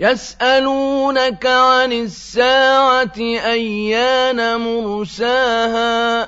يَسْأَلُونَكَ عَنِ السَّاعَةِ أَيَّانَ مُرْسَاهَا؟